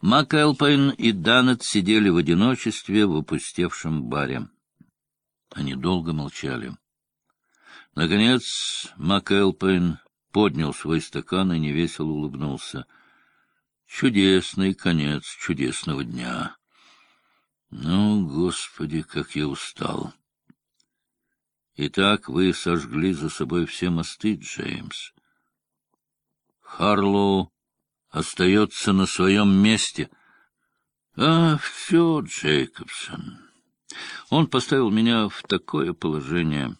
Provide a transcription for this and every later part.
МакЭлпайн и Данет сидели в одиночестве в опустевшем баре. Они долго молчали. Наконец МакЭлпайн поднял свой стакан и невесело улыбнулся. Чудесный конец чудесного дня. Ну, Господи, как я устал! Итак, вы сожгли за собой все мосты, Джеймс. Харлоу остается на своем месте. А, все, Джейкобсон. Он поставил меня в такое положение.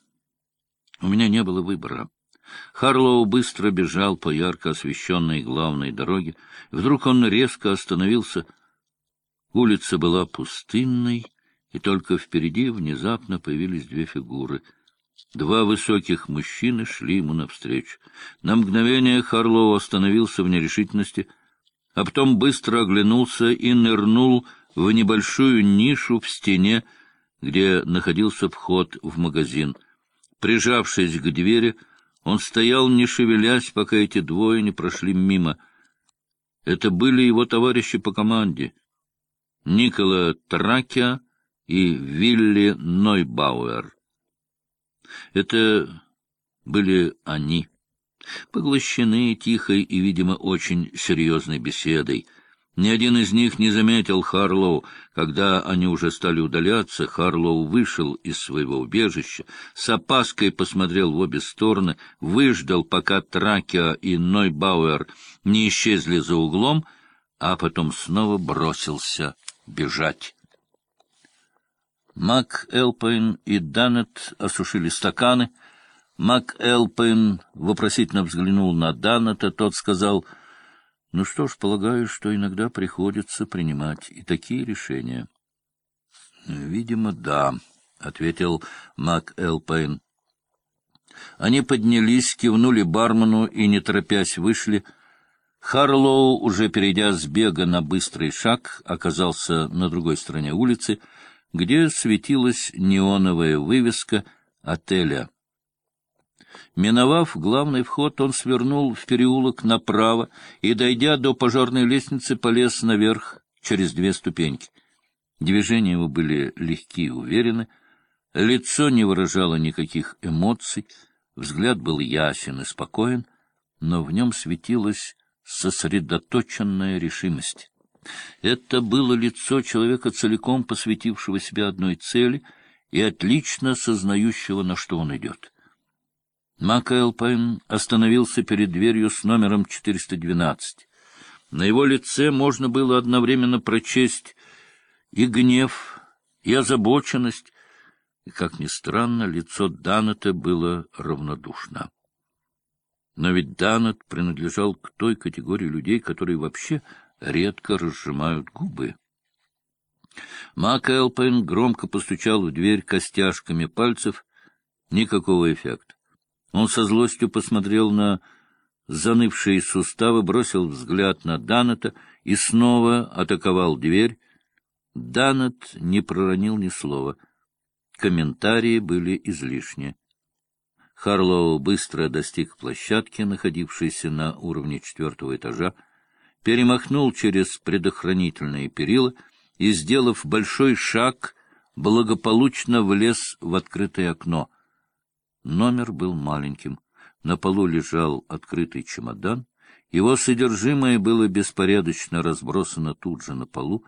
У меня не было выбора. Харлоу быстро бежал по ярко освещенной главной дороге. Вдруг он резко остановился. Улица была пустынной, и только впереди внезапно появились две фигуры. Два высоких мужчины шли ему навстречу. На мгновение Харлоу остановился в нерешительности, а потом быстро оглянулся и нырнул в небольшую нишу в стене, где находился вход в магазин. Прижавшись к двери, он стоял, не шевелясь, пока эти двое не прошли мимо. Это были его товарищи по команде — Никола Тракия и Вилли Нойбауэр. Это были они, поглощены тихой и, видимо, очень серьезной беседой — ни один из них не заметил Харлоу. Когда они уже стали удаляться, Харлоу вышел из своего убежища, с опаской посмотрел в обе стороны, выждал, пока Тракия и Нойбауэр не исчезли за углом, а потом снова бросился бежать. Мак Элпейн и Данет осушили стаканы. Мак Элпейн вопросительно взглянул на Данета, тот сказал — ну что ж, полагаю, что иногда приходится принимать и такие решения. — Видимо, да, — ответил Мак Элпейн. Они поднялись, кивнули бармену и, не торопясь, вышли. Харлоу, уже перейдя с бега на быстрый шаг, оказался на другой стороне улицы, где светилась неоновая вывеска отеля — Миновав главный вход, он свернул в переулок направо и, дойдя до пожарной лестницы, полез наверх через две ступеньки. Движения его были легки и уверены, лицо не выражало никаких эмоций, взгляд был ясен и спокоен, но в нем светилась сосредоточенная решимость. Это было лицо человека, целиком посвятившего себя одной цели и отлично сознающего, на что он идет. МакЭлпайн остановился перед дверью с номером 412. На его лице можно было одновременно прочесть и гнев, и озабоченность, и, как ни странно, лицо Данета было равнодушно. Но ведь Данет принадлежал к той категории людей, которые вообще редко разжимают губы. МакЭлпайн громко постучал в дверь костяшками пальцев. Никакого эффекта. Он со злостью посмотрел на занывшие суставы, бросил взгляд на Данета и снова атаковал дверь. Данет не проронил ни слова. Комментарии были излишни. Харлоу быстро достиг площадки, находившейся на уровне четвертого этажа, перемахнул через предохранительные перила и, сделав большой шаг, благополучно влез в открытое окно — Номер был маленьким. На полу лежал открытый чемодан. Его содержимое было беспорядочно разбросано тут же на полу.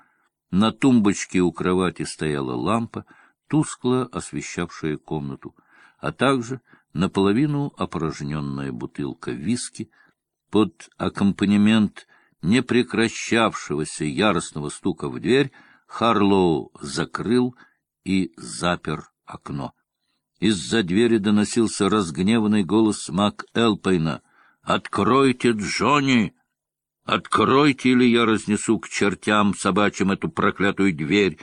На тумбочке у кровати стояла лампа, тускло освещавшая комнату, а также наполовину опорожненная бутылка виски под аккомпанемент непрекращавшегося яростного стука в дверь Харлоу закрыл и запер окно. Из-за двери доносился разгневанный голос Мак Элпейна. «Откройте, Джонни! Откройте, или я разнесу к чертям собачьим эту проклятую дверь!»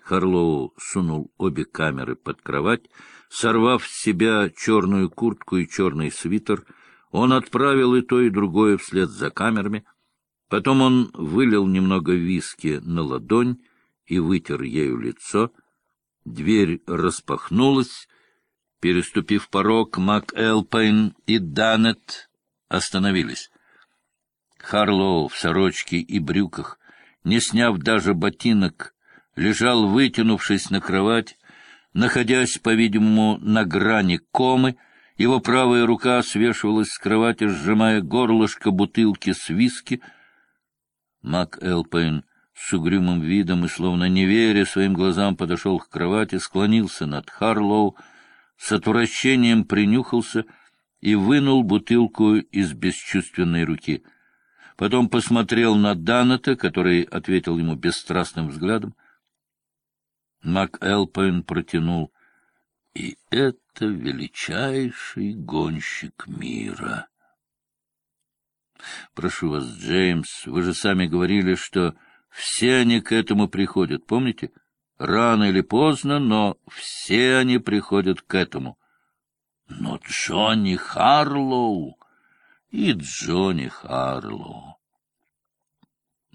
Харлоу сунул обе камеры под кровать, сорвав с себя черную куртку и черный свитер, он отправил и то, и другое вслед за камерами. Потом он вылил немного виски на ладонь и вытер ею лицо — Дверь распахнулась. Переступив порог, Мак Элпайн и Данет остановились. Харлоу в сорочке и брюках, не сняв даже ботинок, лежал, вытянувшись на кровать, находясь, по-видимому, на грани комы, его правая рука свешивалась с кровати, сжимая горлышко бутылки с виски. Мак Элпейн с угрюмым видом и, словно не веря своим глазам, подошел к кровати, склонился над Харлоу, с отвращением принюхался и вынул бутылку из бесчувственной руки. Потом посмотрел на Данета, который ответил ему бесстрастным взглядом. Мак Элпейн протянул. — И это величайший гонщик мира. — Прошу вас, Джеймс, вы же сами говорили, что все они к этому приходят, помните? Рано или поздно, но все они приходят к этому. Но Джонни Харлоу и Джонни Харлоу.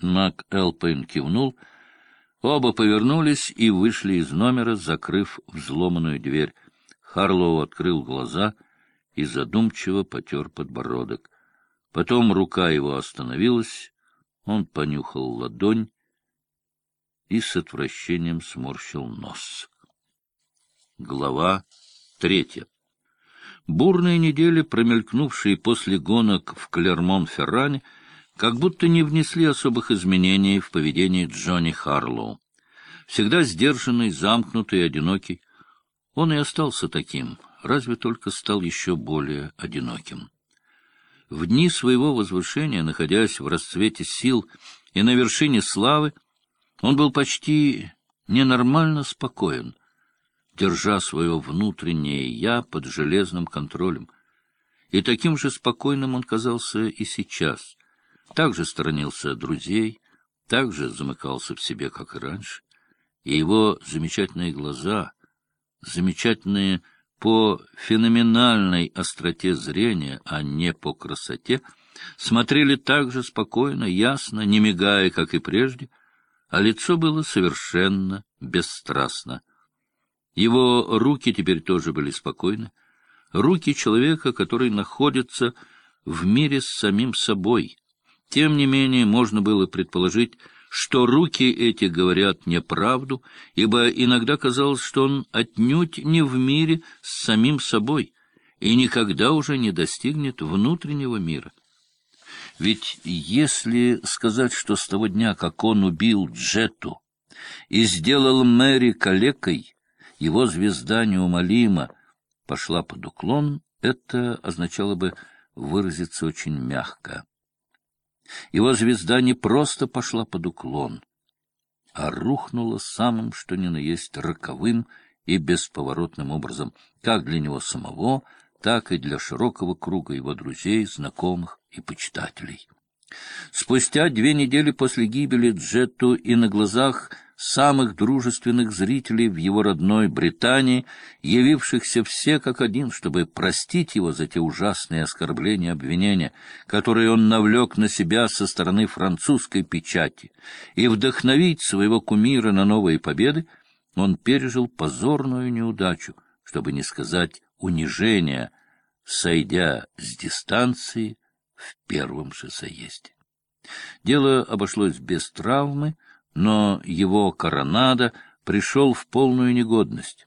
Мак Элпейн кивнул. Оба повернулись и вышли из номера, закрыв взломанную дверь. Харлоу открыл глаза и задумчиво потер подбородок. Потом рука его остановилась, он понюхал ладонь и с отвращением сморщил нос. Глава третья. Бурные недели, промелькнувшие после гонок в Клермон-Ферране, как будто не внесли особых изменений в поведении Джонни Харлоу. Всегда сдержанный, замкнутый, одинокий, он и остался таким, разве только стал еще более одиноким. В дни своего возвышения, находясь в расцвете сил и на вершине славы, он был почти ненормально спокоен, держа свое внутреннее «я» под железным контролем. И таким же спокойным он казался и сейчас. Также сторонился друзей, также замыкался в себе, как и раньше. И его замечательные глаза, замечательные по феноменальной остроте зрения, а не по красоте, смотрели так же спокойно, ясно, не мигая, как и прежде, а лицо было совершенно бесстрастно. Его руки теперь тоже были спокойны, руки человека, который находится в мире с самим собой. Тем не менее, можно было предположить, что руки эти говорят неправду, ибо иногда казалось, что он отнюдь не в мире с самим собой и никогда уже не достигнет внутреннего мира. Ведь если сказать, что с того дня, как он убил Джету и сделал Мэри калекой, его звезда неумолимо пошла под уклон, это означало бы выразиться очень мягко. Его звезда не просто пошла под уклон, а рухнула самым, что ни на есть, роковым и бесповоротным образом, как для него самого, так и для широкого круга его друзей, знакомых и почитателей. Спустя две недели после гибели Джетту и на глазах самых дружественных зрителей в его родной Британии, явившихся все как один, чтобы простить его за те ужасные оскорбления и обвинения, которые он навлек на себя со стороны французской печати, и вдохновить своего кумира на новые победы, он пережил позорную неудачу, чтобы не сказать унижение, сойдя с дистанции в первом же заезде. Дело обошлось без травмы, но его коронада пришел в полную негодность.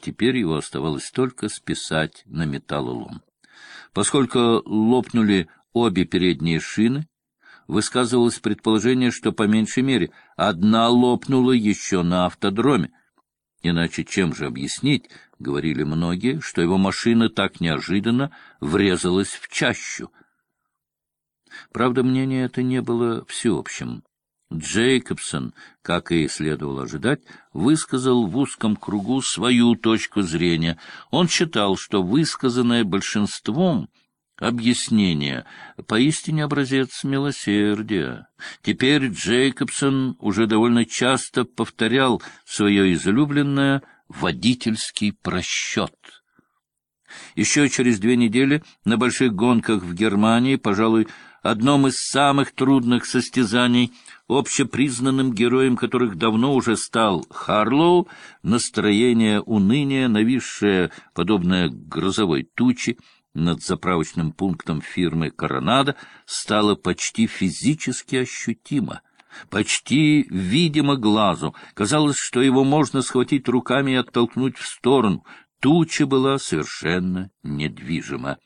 Теперь его оставалось только списать на металлолом. Поскольку лопнули обе передние шины, высказывалось предположение, что по меньшей мере одна лопнула еще на автодроме. Иначе чем же объяснить, говорили многие, что его машина так неожиданно врезалась в чащу. Правда, мнение это не было всеобщим. Джейкобсон, как и следовало ожидать, высказал в узком кругу свою точку зрения. Он считал, что высказанное большинством объяснение поистине образец милосердия. Теперь Джейкобсон уже довольно часто повторял свое излюбленное «водительский просчет». Еще через две недели на больших гонках в Германии, пожалуй, одном из самых трудных состязаний — общепризнанным героем которых давно уже стал Харлоу, настроение уныния, нависшее, подобное грозовой туче, над заправочным пунктом фирмы «Коронада» стало почти физически ощутимо, почти видимо глазу. Казалось, что его можно схватить руками и оттолкнуть в сторону. Туча была совершенно недвижима.